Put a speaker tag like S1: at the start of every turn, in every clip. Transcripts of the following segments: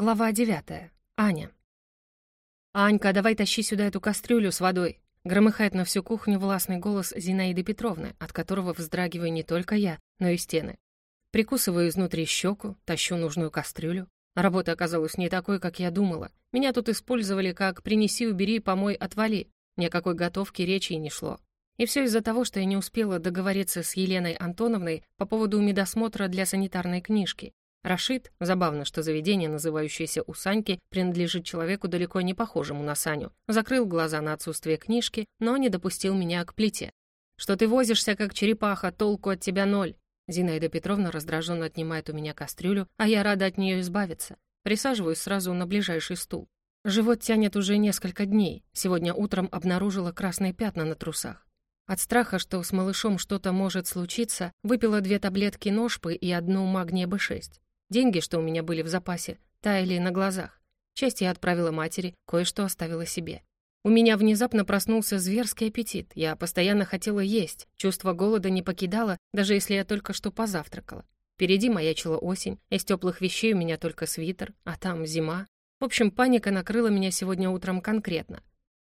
S1: Глава девятая. Аня. «Анька, давай тащи сюда эту кастрюлю с водой!» Громыхает на всю кухню властный голос Зинаиды Петровны, от которого вздрагиваю не только я, но и стены. Прикусываю изнутри щеку, тащу нужную кастрюлю. Работа оказалась не такой, как я думала. Меня тут использовали как «принеси, убери, помой, отвали». Ни о какой готовке речи и не шло. И все из-за того, что я не успела договориться с Еленой Антоновной по поводу медосмотра для санитарной книжки. Рашид, забавно, что заведение, называющееся у Саньки, принадлежит человеку далеко не похожему на Саню, закрыл глаза на отсутствие книжки, но не допустил меня к плите. «Что ты возишься, как черепаха, толку от тебя ноль!» Зинаида Петровна раздраженно отнимает у меня кастрюлю, а я рада от нее избавиться. Присаживаюсь сразу на ближайший стул. Живот тянет уже несколько дней. Сегодня утром обнаружила красные пятна на трусах. От страха, что с малышом что-то может случиться, выпила две таблетки ножпы и одну магния Б6. Деньги, что у меня были в запасе, таяли на глазах. Часть я отправила матери, кое-что оставила себе. У меня внезапно проснулся зверский аппетит. Я постоянно хотела есть. Чувство голода не покидало, даже если я только что позавтракала. Впереди маячила осень, из теплых вещей у меня только свитер, а там зима. В общем, паника накрыла меня сегодня утром конкретно.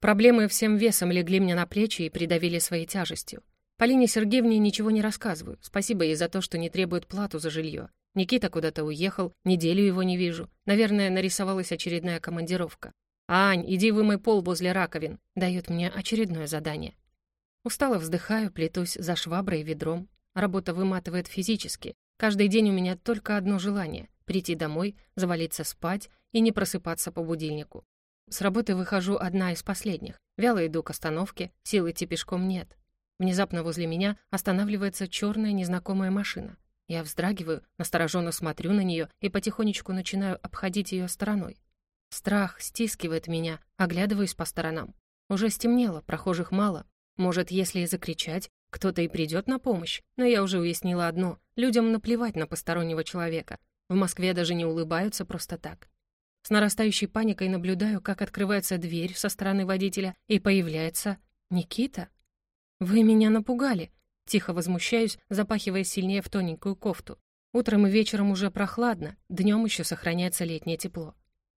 S1: Проблемы всем весом легли мне на плечи и придавили своей тяжестью. Полине Сергеевне ничего не рассказываю. Спасибо ей за то, что не требует плату за жилье. Никита куда-то уехал, неделю его не вижу. Наверное, нарисовалась очередная командировка. «Ань, иди вымой пол возле раковин», — дает мне очередное задание. Устало вздыхаю, плетусь за шваброй и ведром. Работа выматывает физически. Каждый день у меня только одно желание — прийти домой, завалиться спать и не просыпаться по будильнику. С работы выхожу одна из последних. Вяло иду к остановке, сил идти пешком нет. Внезапно возле меня останавливается черная незнакомая машина. Я вздрагиваю, настороженно смотрю на нее и потихонечку начинаю обходить ее стороной. Страх стискивает меня, оглядываюсь по сторонам. Уже стемнело, прохожих мало. Может, если и закричать, кто-то и придет на помощь. Но я уже уяснила одно — людям наплевать на постороннего человека. В Москве даже не улыбаются просто так. С нарастающей паникой наблюдаю, как открывается дверь со стороны водителя, и появляется Никита. «Вы меня напугали», Тихо возмущаюсь, запахивая сильнее в тоненькую кофту. Утром и вечером уже прохладно, днем еще сохраняется летнее тепло.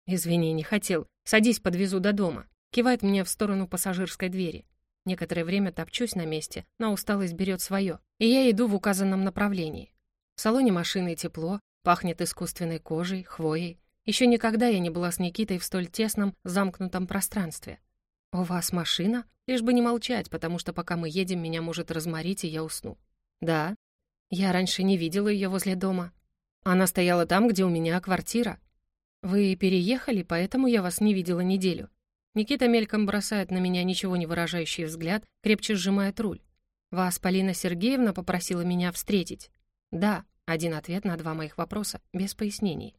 S1: «Извини, не хотел. Садись, подвезу до дома». Кивает мне в сторону пассажирской двери. Некоторое время топчусь на месте, но усталость берет свое, и я иду в указанном направлении. В салоне машины тепло, пахнет искусственной кожей, хвоей. Еще никогда я не была с Никитой в столь тесном, замкнутом пространстве. «У вас машина?» Лишь бы не молчать, потому что пока мы едем, меня может разморить, и я усну. «Да». «Я раньше не видела ее возле дома. Она стояла там, где у меня квартира. Вы переехали, поэтому я вас не видела неделю». Никита мельком бросает на меня ничего не выражающий взгляд, крепче сжимает руль. «Вас Полина Сергеевна попросила меня встретить?» «Да», — один ответ на два моих вопроса, без пояснений.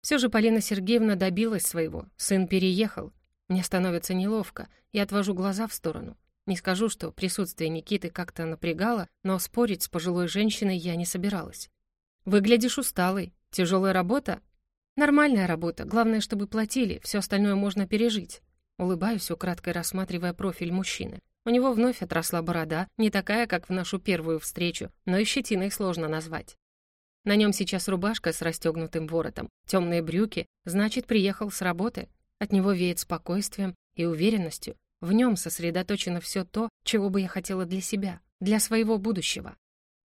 S1: Все же Полина Сергеевна добилась своего, сын переехал, мне становится неловко, и отвожу глаза в сторону. Не скажу, что присутствие Никиты как-то напрягало, но спорить с пожилой женщиной я не собиралась. «Выглядишь усталой. Тяжелая работа?» «Нормальная работа. Главное, чтобы платили. Все остальное можно пережить». Улыбаюсь, украдкой рассматривая профиль мужчины. У него вновь отросла борода, не такая, как в нашу первую встречу, но и щетиной сложно назвать. На нем сейчас рубашка с расстегнутым воротом, темные брюки, значит, приехал с работы. От него веет спокойствием и уверенностью. В нем сосредоточено все то, чего бы я хотела для себя, для своего будущего.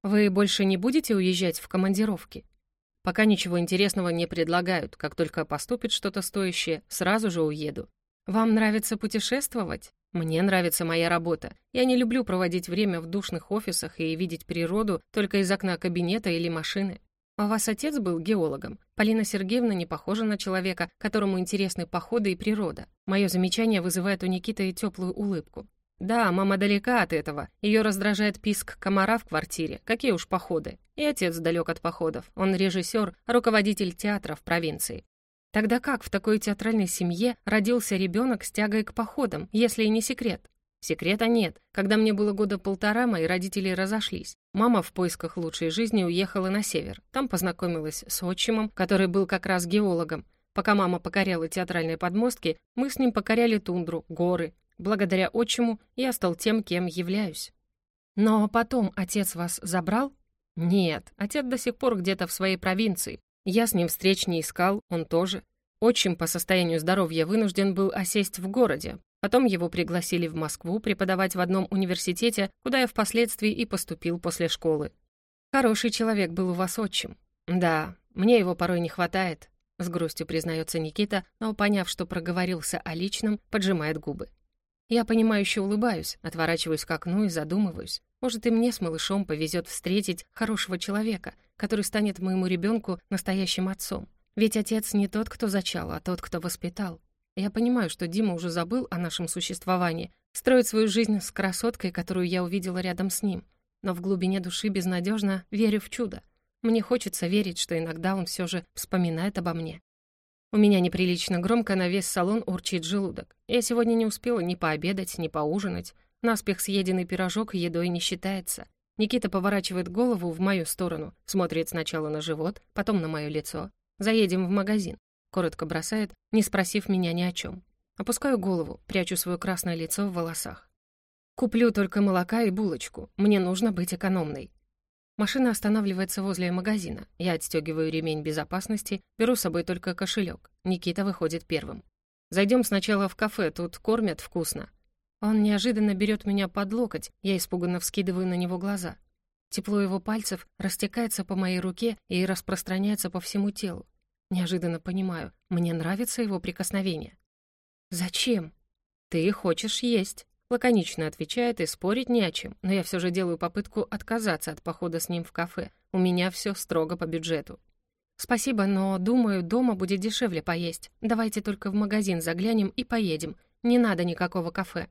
S1: Вы больше не будете уезжать в командировки? Пока ничего интересного не предлагают. Как только поступит что-то стоящее, сразу же уеду. Вам нравится путешествовать? Мне нравится моя работа. Я не люблю проводить время в душных офисах и видеть природу только из окна кабинета или машины. «А у вас отец был геологом. Полина Сергеевна не похожа на человека, которому интересны походы и природа. Мое замечание вызывает у Никиты теплую улыбку. Да, мама далека от этого. Ее раздражает писк комара в квартире. Какие уж походы. И отец далек от походов. Он режиссер, руководитель театра в провинции. Тогда как в такой театральной семье родился ребенок с тягой к походам, если и не секрет? Секрета нет. Когда мне было года полтора, мои родители разошлись. Мама в поисках лучшей жизни уехала на север. Там познакомилась с отчимом, который был как раз геологом. Пока мама покоряла театральные подмостки, мы с ним покоряли тундру, горы. Благодаря отчиму я стал тем, кем являюсь. Но потом отец вас забрал? Нет, отец до сих пор где-то в своей провинции. Я с ним встреч не искал, он тоже. Отчим по состоянию здоровья вынужден был осесть в городе. Потом его пригласили в Москву преподавать в одном университете, куда я впоследствии и поступил после школы. Хороший человек был у вас отчим. Да, мне его порой не хватает, с грустью признается Никита, но, поняв, что проговорился о личном, поджимает губы. Я понимающе улыбаюсь, отворачиваюсь к окну и задумываюсь. Может, и мне с малышом повезет встретить хорошего человека, который станет моему ребенку настоящим отцом. Ведь отец не тот, кто зачал, а тот, кто воспитал. Я понимаю, что Дима уже забыл о нашем существовании, строит свою жизнь с красоткой, которую я увидела рядом с ним. Но в глубине души безнадежно верю в чудо. Мне хочется верить, что иногда он все же вспоминает обо мне. У меня неприлично громко на весь салон урчит желудок. Я сегодня не успела ни пообедать, ни поужинать. Наспех съеденный пирожок едой не считается. Никита поворачивает голову в мою сторону, смотрит сначала на живот, потом на мое лицо. «Заедем в магазин», — коротко бросает, не спросив меня ни о чем. Опускаю голову, прячу свое красное лицо в волосах. «Куплю только молока и булочку. Мне нужно быть экономной. Машина останавливается возле магазина. Я отстегиваю ремень безопасности, беру с собой только кошелек. Никита выходит первым. Зайдем сначала в кафе, тут кормят вкусно. Он неожиданно берет меня под локоть, я испуганно вскидываю на него глаза. Тепло его пальцев растекается по моей руке и распространяется по всему телу. Неожиданно понимаю, мне нравится его прикосновение. «Зачем?» «Ты хочешь есть», Лаконично отвечает и спорить не о чем, но я все же делаю попытку отказаться от похода с ним в кафе. У меня все строго по бюджету. «Спасибо, но, думаю, дома будет дешевле поесть. Давайте только в магазин заглянем и поедем. Не надо никакого кафе».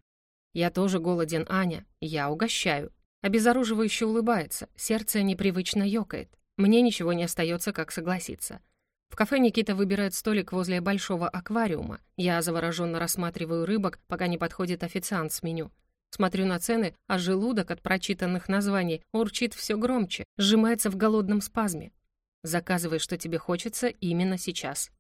S1: «Я тоже голоден, Аня. Я угощаю». Обезоруживающе улыбается, сердце непривычно ёкает. Мне ничего не остается, как согласиться. В кафе Никита выбирает столик возле большого аквариума. Я завороженно рассматриваю рыбок, пока не подходит официант с меню. Смотрю на цены, а желудок от прочитанных названий урчит все громче, сжимается в голодном спазме. Заказывай, что тебе хочется именно сейчас.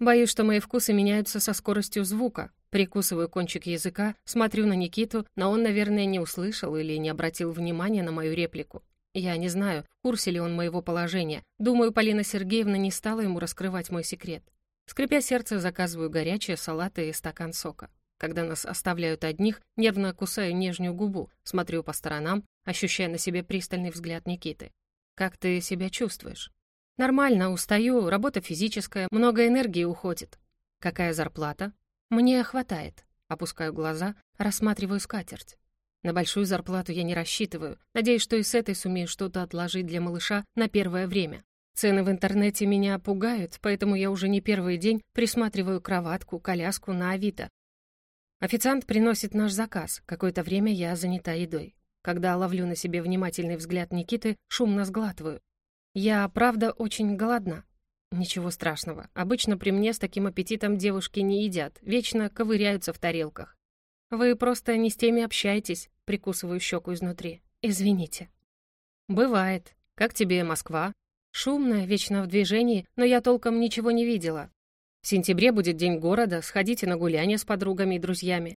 S1: Боюсь, что мои вкусы меняются со скоростью звука. Прикусываю кончик языка, смотрю на Никиту, но он, наверное, не услышал или не обратил внимания на мою реплику. Я не знаю, в курсе ли он моего положения. Думаю, Полина Сергеевна не стала ему раскрывать мой секрет. Скрипя сердце, заказываю горячие салаты и стакан сока. Когда нас оставляют одних, нервно кусаю нижнюю губу, смотрю по сторонам, ощущая на себе пристальный взгляд Никиты. «Как ты себя чувствуешь?» «Нормально, устаю, работа физическая, много энергии уходит». «Какая зарплата?» «Мне хватает». Опускаю глаза, рассматриваю скатерть. На большую зарплату я не рассчитываю. Надеюсь, что и с этой сумею что-то отложить для малыша на первое время. Цены в интернете меня пугают, поэтому я уже не первый день присматриваю кроватку, коляску на Авито. Официант приносит наш заказ. Какое-то время я занята едой. Когда ловлю на себе внимательный взгляд Никиты, шумно сглатываю. Я, правда, очень голодна. Ничего страшного. Обычно при мне с таким аппетитом девушки не едят, вечно ковыряются в тарелках. «Вы просто не с теми общаетесь», — прикусываю щеку изнутри. «Извините». «Бывает. Как тебе Москва?» «Шумная, вечно в движении, но я толком ничего не видела. В сентябре будет День города, сходите на гуляние с подругами и друзьями».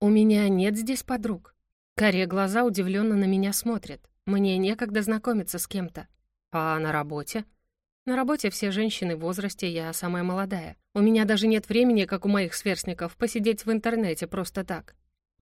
S1: «У меня нет здесь подруг». Карие глаза удивленно на меня смотрят. Мне некогда знакомиться с кем-то. «А на работе?» На работе все женщины в возрасте, я самая молодая. У меня даже нет времени, как у моих сверстников, посидеть в интернете просто так.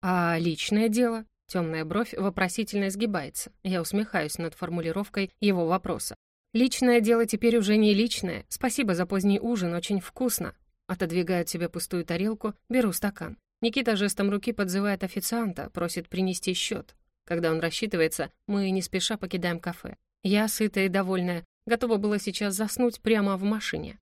S1: А личное дело? Темная бровь вопросительно изгибается. Я усмехаюсь над формулировкой его вопроса. «Личное дело теперь уже не личное. Спасибо за поздний ужин, очень вкусно». Отодвигаю от себя пустую тарелку, беру стакан. Никита жестом руки подзывает официанта, просит принести счет. Когда он рассчитывается, мы не спеша покидаем кафе. Я, сытая и довольная, Готова была сейчас заснуть прямо в машине.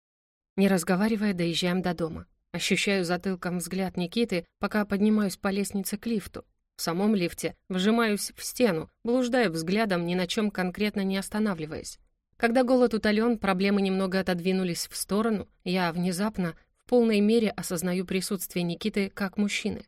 S1: Не разговаривая, доезжаем до дома. Ощущаю затылком взгляд Никиты, пока поднимаюсь по лестнице к лифту. В самом лифте вжимаюсь в стену, блуждаю взглядом, ни на чем конкретно не останавливаясь. Когда голод утолен, проблемы немного отодвинулись в сторону, я внезапно в полной мере осознаю присутствие Никиты как мужчины.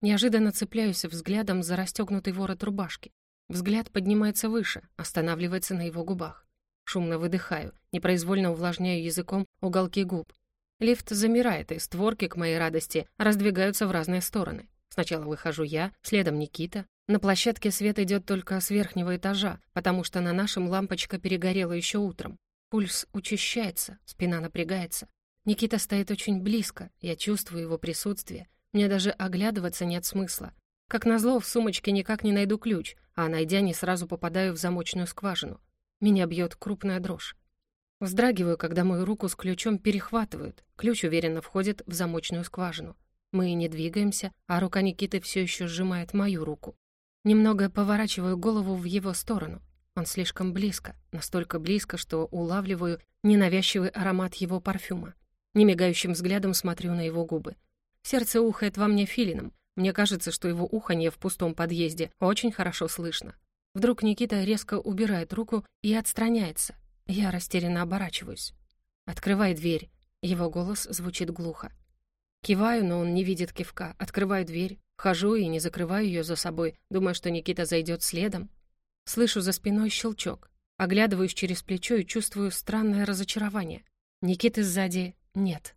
S1: Неожиданно цепляюсь взглядом за расстегнутый ворот рубашки. Взгляд поднимается выше, останавливается на его губах. Шумно выдыхаю, непроизвольно увлажняю языком уголки губ. Лифт замирает, и створки, к моей радости, раздвигаются в разные стороны. Сначала выхожу я, следом Никита. На площадке свет идет только с верхнего этажа, потому что на нашем лампочка перегорела еще утром. Пульс учащается, спина напрягается. Никита стоит очень близко, я чувствую его присутствие. Мне даже оглядываться нет смысла. Как назло, в сумочке никак не найду ключ, а найдя, не сразу попадаю в замочную скважину. Меня бьет крупная дрожь. Вздрагиваю, когда мою руку с ключом перехватывают. Ключ уверенно входит в замочную скважину. Мы не двигаемся, а рука Никиты все еще сжимает мою руку. Немного поворачиваю голову в его сторону. Он слишком близко, настолько близко, что улавливаю ненавязчивый аромат его парфюма. Немигающим взглядом смотрю на его губы. Сердце ухает во мне филином. Мне кажется, что его уханье в пустом подъезде очень хорошо слышно. Вдруг Никита резко убирает руку и отстраняется. Я растерянно оборачиваюсь. «Открывай дверь». Его голос звучит глухо. Киваю, но он не видит кивка. Открываю дверь, хожу и не закрываю ее за собой, думая, что Никита зайдет следом. Слышу за спиной щелчок. Оглядываюсь через плечо и чувствую странное разочарование. Никиты сзади нет.